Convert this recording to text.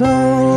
Tolong